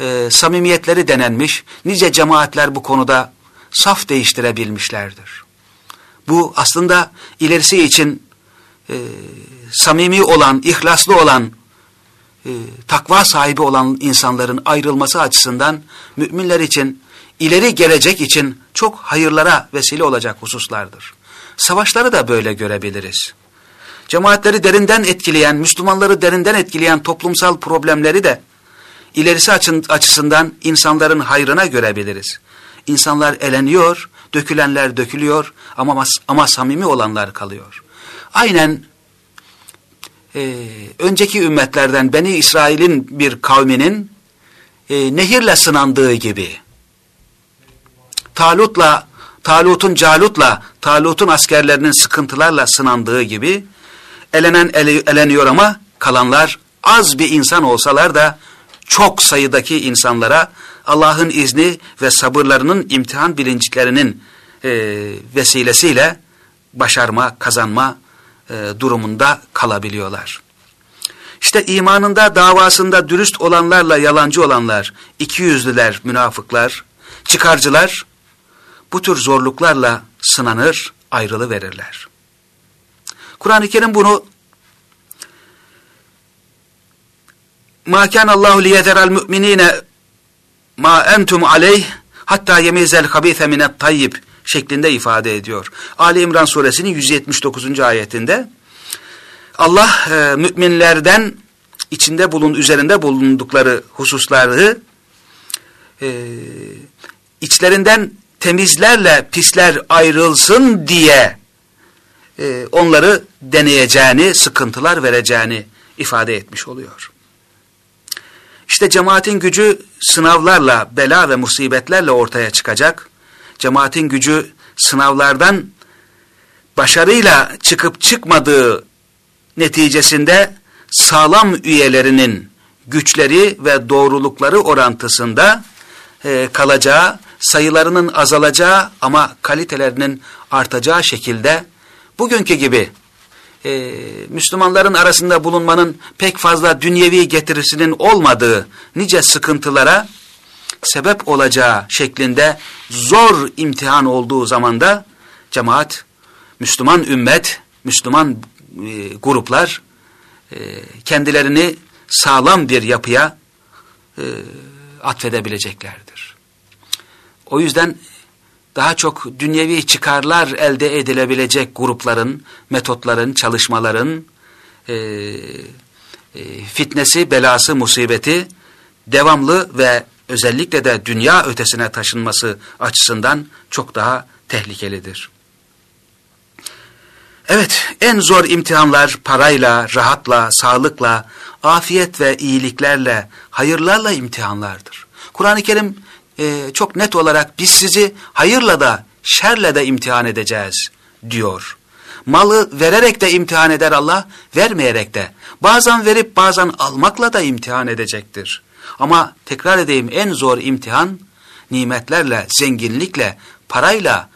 e, samimiyetleri denenmiş, nice cemaatler bu konuda saf değiştirebilmişlerdir. Bu aslında ilerisi için e, samimi olan, ihlaslı olan, e, takva sahibi olan insanların ayrılması açısından müminler için, ileri gelecek için çok hayırlara vesile olacak hususlardır. Savaşları da böyle görebiliriz. Cemaatleri derinden etkileyen, Müslümanları derinden etkileyen toplumsal problemleri de ilerisi açısından insanların hayrına görebiliriz. İnsanlar eleniyor, dökülenler dökülüyor ama, ama samimi olanlar kalıyor. Aynen e, önceki ümmetlerden Beni İsrail'in bir kavminin e, nehirle sınandığı gibi. Talut'la Talut'un Calut'la Talut'un askerlerinin sıkıntılarla sınandığı gibi elenen ele, eleniyor ama kalanlar az bir insan olsalar da çok sayıdaki insanlara Allah'ın izni ve sabırlarının imtihan bilinçlerinin e, vesilesiyle başarma, kazanma e, durumunda kalabiliyorlar. İşte imanında, davasında dürüst olanlarla yalancı olanlar, ikiyüzlüler, münafıklar, çıkarcılar bu tür zorluklarla sınanır, ayrılı verirler. Kur'an-ı Kerim bunu مَا كَانَ اللّٰهُ لِيَذَرَ الْمُؤْمِنِينَ مَا اَنْتُمْ عَلَيْهِ hatta yemizel habise minet tayyib şeklinde ifade ediyor. Ali İmran suresinin 179. ayetinde Allah e, müminlerden içinde bulun üzerinde bulundukları hususları e, içlerinden temizlerle pisler ayrılsın diye e, onları deneyeceğini, sıkıntılar vereceğini ifade etmiş oluyor. İşte cemaatin gücü sınavlarla, bela ve musibetlerle ortaya çıkacak. Cemaatin gücü sınavlardan başarıyla çıkıp çıkmadığı neticesinde sağlam üyelerinin güçleri ve doğrulukları orantısında e, kalacağı, sayılarının azalacağı ama kalitelerinin artacağı şekilde bugünkü gibi e, Müslümanların arasında bulunmanın pek fazla dünyevi getirisinin olmadığı nice sıkıntılara sebep olacağı şeklinde zor imtihan olduğu zamanda cemaat, Müslüman ümmet, Müslüman e, gruplar e, kendilerini sağlam bir yapıya e, atfedebileceklerdir. O yüzden daha çok dünyevi çıkarlar elde edilebilecek grupların, metotların, çalışmaların e, e, fitnesi, belası, musibeti devamlı ve özellikle de dünya ötesine taşınması açısından çok daha tehlikelidir. Evet, en zor imtihanlar parayla, rahatla, sağlıkla, afiyet ve iyiliklerle, hayırlarla imtihanlardır. Kur'an-ı Kerim e, çok net olarak biz sizi hayırla da şerle de imtihan edeceğiz diyor. Malı vererek de imtihan eder Allah, vermeyerek de. Bazen verip bazen almakla da imtihan edecektir. Ama tekrar edeyim en zor imtihan nimetlerle, zenginlikle, parayla,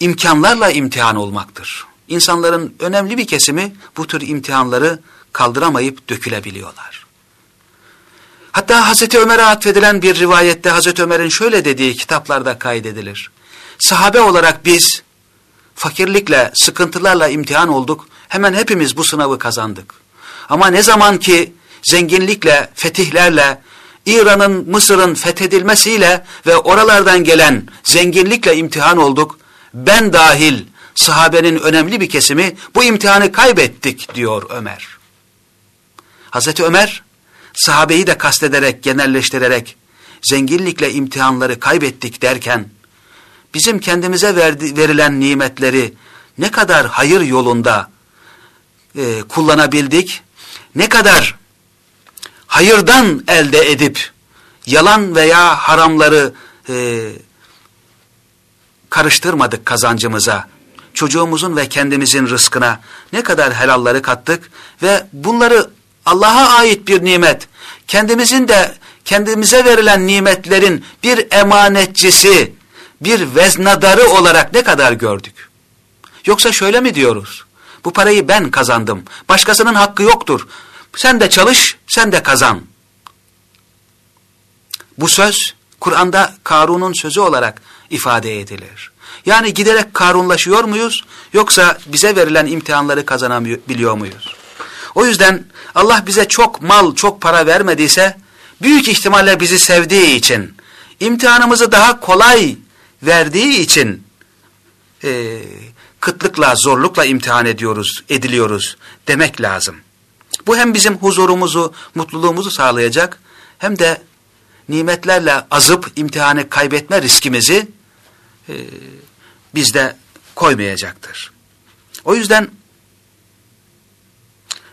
imkanlarla imtihan olmaktır. İnsanların önemli bir kesimi bu tür imtihanları kaldıramayıp dökülebiliyorlar. Hatta Hazreti Ömer'e atfedilen bir rivayette Hazreti Ömer'in şöyle dediği kitaplarda kaydedilir. Sahabe olarak biz fakirlikle, sıkıntılarla imtihan olduk. Hemen hepimiz bu sınavı kazandık. Ama ne zaman ki zenginlikle, fetihlerle, İran'ın, Mısır'ın fethedilmesiyle ve oralardan gelen zenginlikle imtihan olduk. Ben dahil sahabenin önemli bir kesimi bu imtihanı kaybettik diyor Ömer. Hazreti Ömer sahabeyi de kastederek, genelleştirerek zenginlikle imtihanları kaybettik derken bizim kendimize verdi, verilen nimetleri ne kadar hayır yolunda e, kullanabildik, ne kadar hayırdan elde edip yalan veya haramları e, karıştırmadık kazancımıza, çocuğumuzun ve kendimizin rızkına ne kadar helalları kattık ve bunları Allah'a ait bir nimet, kendimizin de kendimize verilen nimetlerin bir emanetçisi, bir veznadarı olarak ne kadar gördük? Yoksa şöyle mi diyoruz? Bu parayı ben kazandım, başkasının hakkı yoktur. Sen de çalış, sen de kazan. Bu söz Kur'an'da Karun'un sözü olarak ifade edilir. Yani giderek karunlaşıyor muyuz yoksa bize verilen imtihanları kazanabiliyor muyuz? O yüzden Allah bize çok mal, çok para vermediyse büyük ihtimalle bizi sevdiği için, imtihanımızı daha kolay verdiği için e, kıtlıkla, zorlukla imtihan ediyoruz, ediliyoruz demek lazım. Bu hem bizim huzurumuzu, mutluluğumuzu sağlayacak hem de nimetlerle azıp imtihanı kaybetme riskimizi e, bizde koymayacaktır. O yüzden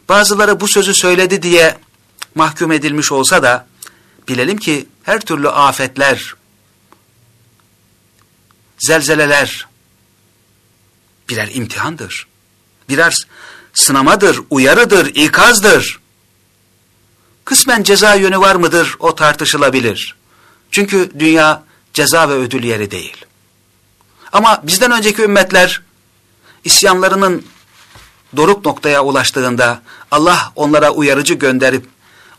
bazıları bu sözü söyledi diye mahkum edilmiş olsa da bilelim ki her türlü afetler, zelzeleler birer imtihandır. Birer sınamadır, uyarıdır, ikazdır. Kısmen ceza yönü var mıdır o tartışılabilir. Çünkü dünya ceza ve ödül yeri değil. Ama bizden önceki ümmetler isyanlarının doruk noktaya ulaştığında Allah onlara uyarıcı gönderip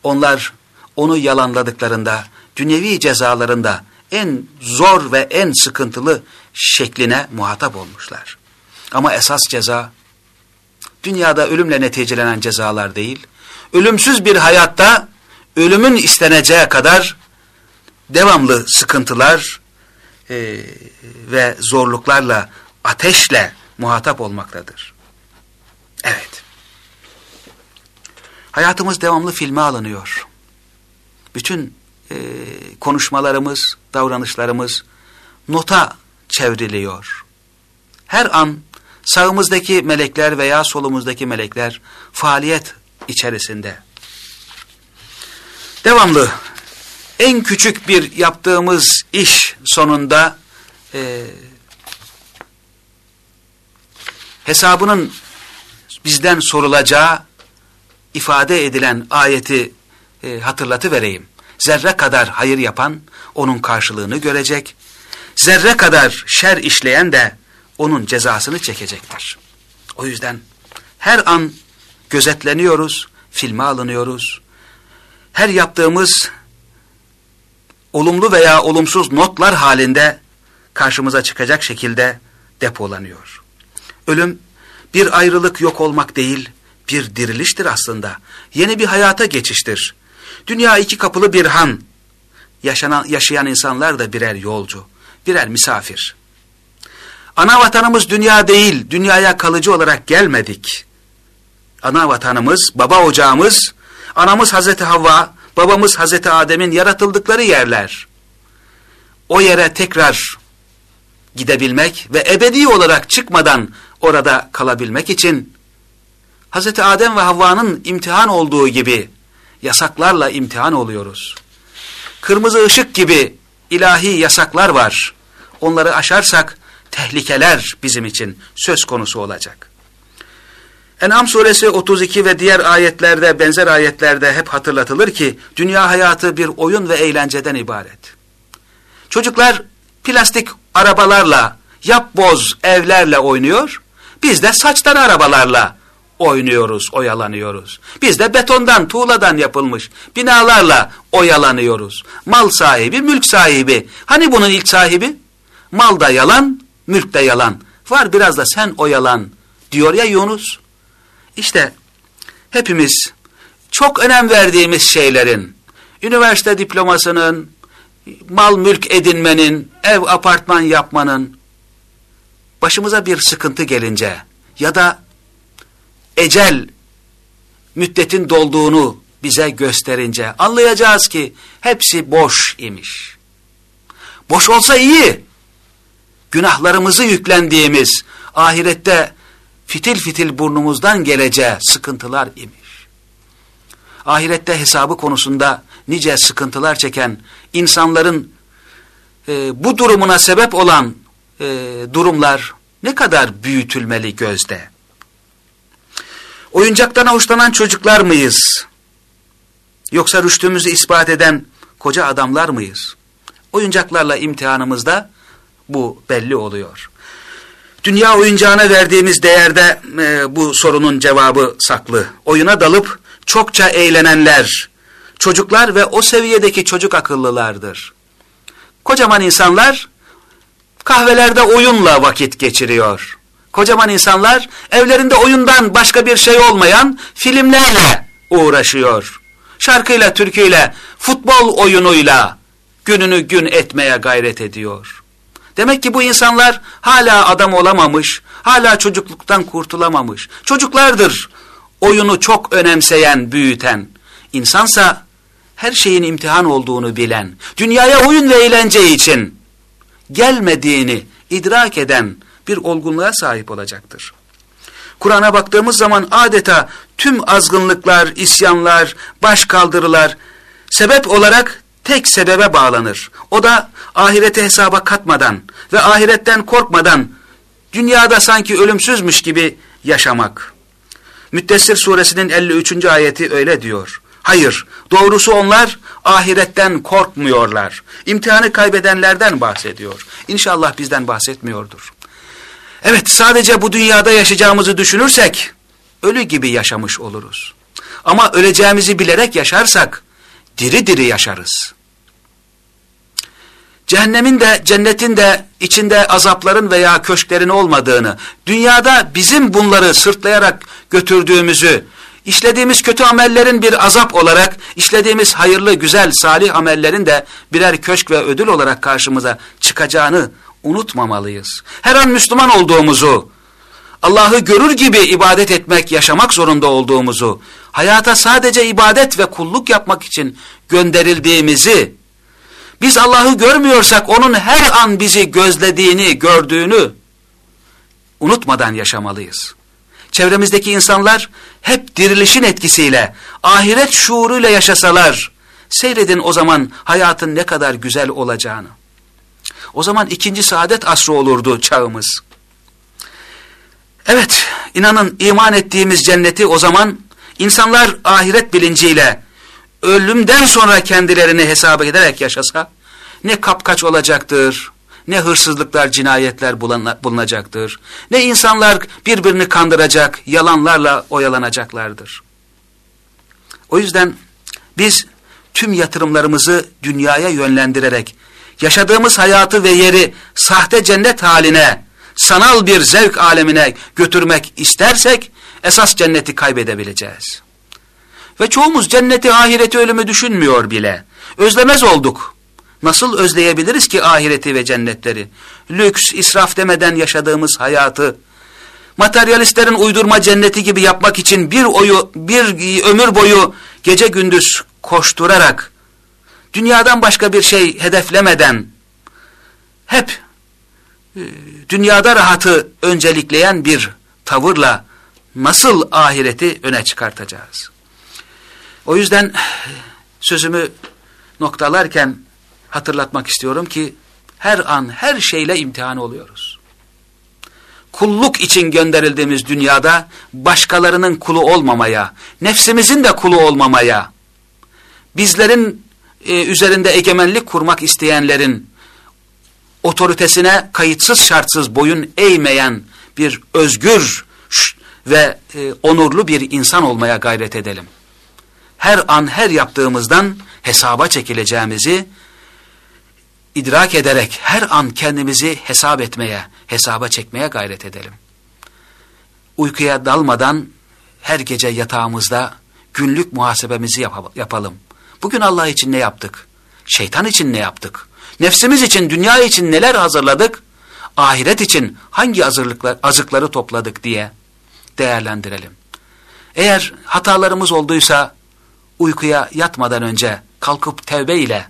onlar onu yalanladıklarında dünyevi cezalarında en zor ve en sıkıntılı şekline muhatap olmuşlar. Ama esas ceza dünyada ölümle neticelenen cezalar değil, ölümsüz bir hayatta ölümün isteneceği kadar devamlı sıkıntılar e, ve zorluklarla, ateşle muhatap olmaktadır. Evet. Hayatımız devamlı filme alınıyor. Bütün e, konuşmalarımız, davranışlarımız nota çevriliyor. Her an sağımızdaki melekler veya solumuzdaki melekler faaliyet içerisinde. Devamlı en küçük bir yaptığımız iş sonunda e, hesabının bizden sorulacağı ifade edilen ayeti e, hatırlatı vereyim. Zerre kadar hayır yapan onun karşılığını görecek. Zerre kadar şer işleyen de onun cezasını çekecektir. O yüzden her an gözetleniyoruz, filme alınıyoruz. Her yaptığımız olumlu veya olumsuz notlar halinde karşımıza çıkacak şekilde depolanıyor. Ölüm bir ayrılık yok olmak değil, bir diriliştir aslında. Yeni bir hayata geçiştir. Dünya iki kapılı bir han. Yaşanan, yaşayan insanlar da birer yolcu, birer misafir. Ana vatanımız dünya değil, dünyaya kalıcı olarak gelmedik. Ana vatanımız, baba ocağımız, anamız Hazreti Havva, babamız Hazreti Adem'in yaratıldıkları yerler. O yere tekrar gidebilmek ve ebedi olarak çıkmadan orada kalabilmek için Hazreti Adem ve Havva'nın imtihan olduğu gibi yasaklarla imtihan oluyoruz. Kırmızı ışık gibi ilahi yasaklar var. Onları aşarsak tehlikeler bizim için söz konusu olacak. En'am suresi 32 ve diğer ayetlerde, benzer ayetlerde hep hatırlatılır ki dünya hayatı bir oyun ve eğlenceden ibaret. Çocuklar plastik arabalarla, yap boz evlerle oynuyor. Biz de saçtan arabalarla oynuyoruz, oyalanıyoruz. Biz de betondan, tuğladan yapılmış binalarla oyalanıyoruz. Mal sahibi, mülk sahibi. Hani bunun ilk sahibi? Mal da yalan, mülk de yalan. Var biraz da sen oyalan diyor ya Yunus. İşte hepimiz çok önem verdiğimiz şeylerin, üniversite diplomasının, mal mülk edinmenin, ev apartman yapmanın, başımıza bir sıkıntı gelince ya da ecel müddetin dolduğunu bize gösterince anlayacağız ki hepsi boş imiş. Boş olsa iyi. Günahlarımızı yüklendiğimiz ahirette fitil fitil burnumuzdan geleceği sıkıntılar imiş. Ahirette hesabı konusunda nice sıkıntılar çeken insanların e, bu durumuna sebep olan e, durumlar ne kadar büyütülmeli gözde. Oyuncaktan hoşlanan çocuklar mıyız? Yoksa rüştümüzü ispat eden koca adamlar mıyız? Oyuncaklarla imtihanımızda bu belli oluyor. Dünya oyuncağına verdiğimiz değerde e, bu sorunun cevabı saklı. Oyuna dalıp çokça eğlenenler, çocuklar ve o seviyedeki çocuk akıllılardır. Kocaman insanlar kahvelerde oyunla vakit geçiriyor. Kocaman insanlar evlerinde oyundan başka bir şey olmayan filmlerle uğraşıyor. Şarkıyla, türküyle, futbol oyunuyla gününü gün etmeye gayret ediyor. Demek ki bu insanlar hala adam olamamış, hala çocukluktan kurtulamamış. Çocuklardır oyunu çok önemseyen, büyüten. İnsansa her şeyin imtihan olduğunu bilen, dünyaya oyun ve eğlence için gelmediğini idrak eden bir olgunluğa sahip olacaktır. Kur'an'a baktığımız zaman adeta tüm azgınlıklar, isyanlar, başkaldırılar sebep olarak tek sebebe bağlanır. O da ahirete hesaba katmadan ve ahiretten korkmadan dünyada sanki ölümsüzmüş gibi yaşamak. Müddessir suresinin 53. ayeti öyle diyor. Hayır, doğrusu onlar ahiretten korkmuyorlar. İmtihanı kaybedenlerden bahsediyor. İnşallah bizden bahsetmiyordur. Evet, sadece bu dünyada yaşayacağımızı düşünürsek, ölü gibi yaşamış oluruz. Ama öleceğimizi bilerek yaşarsak, diri diri yaşarız. Cehennemin de cennetin de içinde azapların veya köşklerin olmadığını, dünyada bizim bunları sırtlayarak götürdüğümüzü, işlediğimiz kötü amellerin bir azap olarak, işlediğimiz hayırlı, güzel, salih amellerin de birer köşk ve ödül olarak karşımıza çıkacağını unutmamalıyız. Her an Müslüman olduğumuzu, Allah'ı görür gibi ibadet etmek, yaşamak zorunda olduğumuzu, hayata sadece ibadet ve kulluk yapmak için gönderildiğimizi, biz Allah'ı görmüyorsak onun her an bizi gözlediğini, gördüğünü unutmadan yaşamalıyız. Çevremizdeki insanlar hep dirilişin etkisiyle, ahiret şuuruyla yaşasalar, seyredin o zaman hayatın ne kadar güzel olacağını. O zaman ikinci saadet asrı olurdu çağımız. Evet, inanın iman ettiğimiz cenneti o zaman insanlar ahiret bilinciyle, ölümden sonra kendilerini hesap ederek yaşasa, ne kapkaç olacaktır, ne hırsızlıklar, cinayetler bulunacaktır, ne insanlar birbirini kandıracak, yalanlarla oyalanacaklardır. O yüzden biz tüm yatırımlarımızı dünyaya yönlendirerek, yaşadığımız hayatı ve yeri sahte cennet haline, sanal bir zevk alemine götürmek istersek, esas cenneti kaybedebileceğiz. Ve çoğumuz cenneti, ahireti, ölümü düşünmüyor bile. Özlemez olduk. Nasıl özleyebiliriz ki ahireti ve cennetleri? Lüks, israf demeden yaşadığımız hayatı, materyalistlerin uydurma cenneti gibi yapmak için bir oyu, bir ömür boyu gece gündüz koşturarak, dünyadan başka bir şey hedeflemeden, hep e, dünyada rahatı öncelikleyen bir tavırla nasıl ahireti öne çıkartacağız? O yüzden sözümü noktalarken hatırlatmak istiyorum ki her an her şeyle imtihan oluyoruz. Kulluk için gönderildiğimiz dünyada başkalarının kulu olmamaya, nefsimizin de kulu olmamaya, bizlerin e, üzerinde egemenlik kurmak isteyenlerin otoritesine kayıtsız şartsız boyun eğmeyen bir özgür ve e, onurlu bir insan olmaya gayret edelim. Her an her yaptığımızdan hesaba çekileceğimizi idrak ederek her an kendimizi hesap etmeye, hesaba çekmeye gayret edelim. Uykuya dalmadan her gece yatağımızda günlük muhasebemizi yap yapalım. Bugün Allah için ne yaptık? Şeytan için ne yaptık? Nefsimiz için, dünya için neler hazırladık? Ahiret için hangi hazırlıklar, azıkları topladık diye değerlendirelim. Eğer hatalarımız olduysa uykuya yatmadan önce kalkıp tevbe ile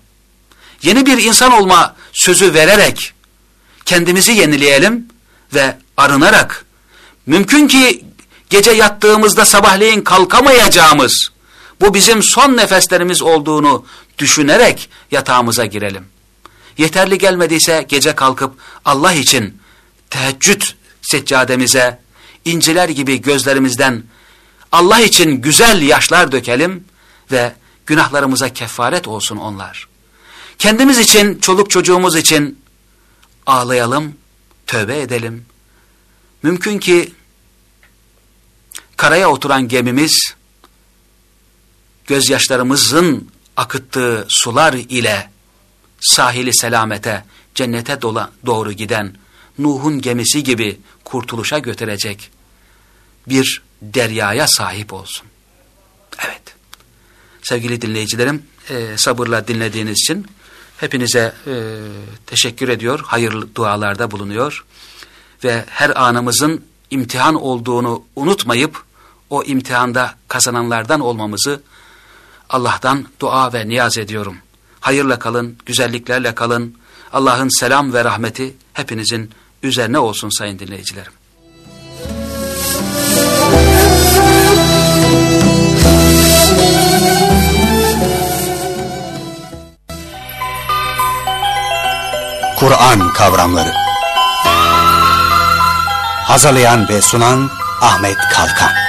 yeni bir insan olma sözü vererek kendimizi yenileyelim ve arınarak mümkün ki gece yattığımızda sabahleyin kalkamayacağımız bu bizim son nefeslerimiz olduğunu düşünerek yatağımıza girelim. Yeterli gelmediyse gece kalkıp Allah için teheccüd seccademize inciler gibi gözlerimizden Allah için güzel yaşlar dökelim ve günahlarımıza kefaret olsun onlar. Kendimiz için, çoluk çocuğumuz için ağlayalım, tövbe edelim. Mümkün ki karaya oturan gemimiz gözyaşlarımızın akıttığı sular ile sahili selamete, cennete dola, doğru giden Nuh'un gemisi gibi kurtuluşa götürecek bir deryaya sahip olsun. Evet. Sevgili dinleyicilerim, e, sabırla dinlediğiniz için hepinize e, teşekkür ediyor, hayırlı dualarda bulunuyor ve her anımızın imtihan olduğunu unutmayıp o imtihanda kazananlardan olmamızı Allah'tan dua ve niyaz ediyorum. Hayırla kalın, güzelliklerle kalın. Allah'ın selam ve rahmeti hepinizin üzerine olsun sayın dinleyicilerim. Kur'an kavramları. Hazırlayan ve sunan Ahmet Kalkan.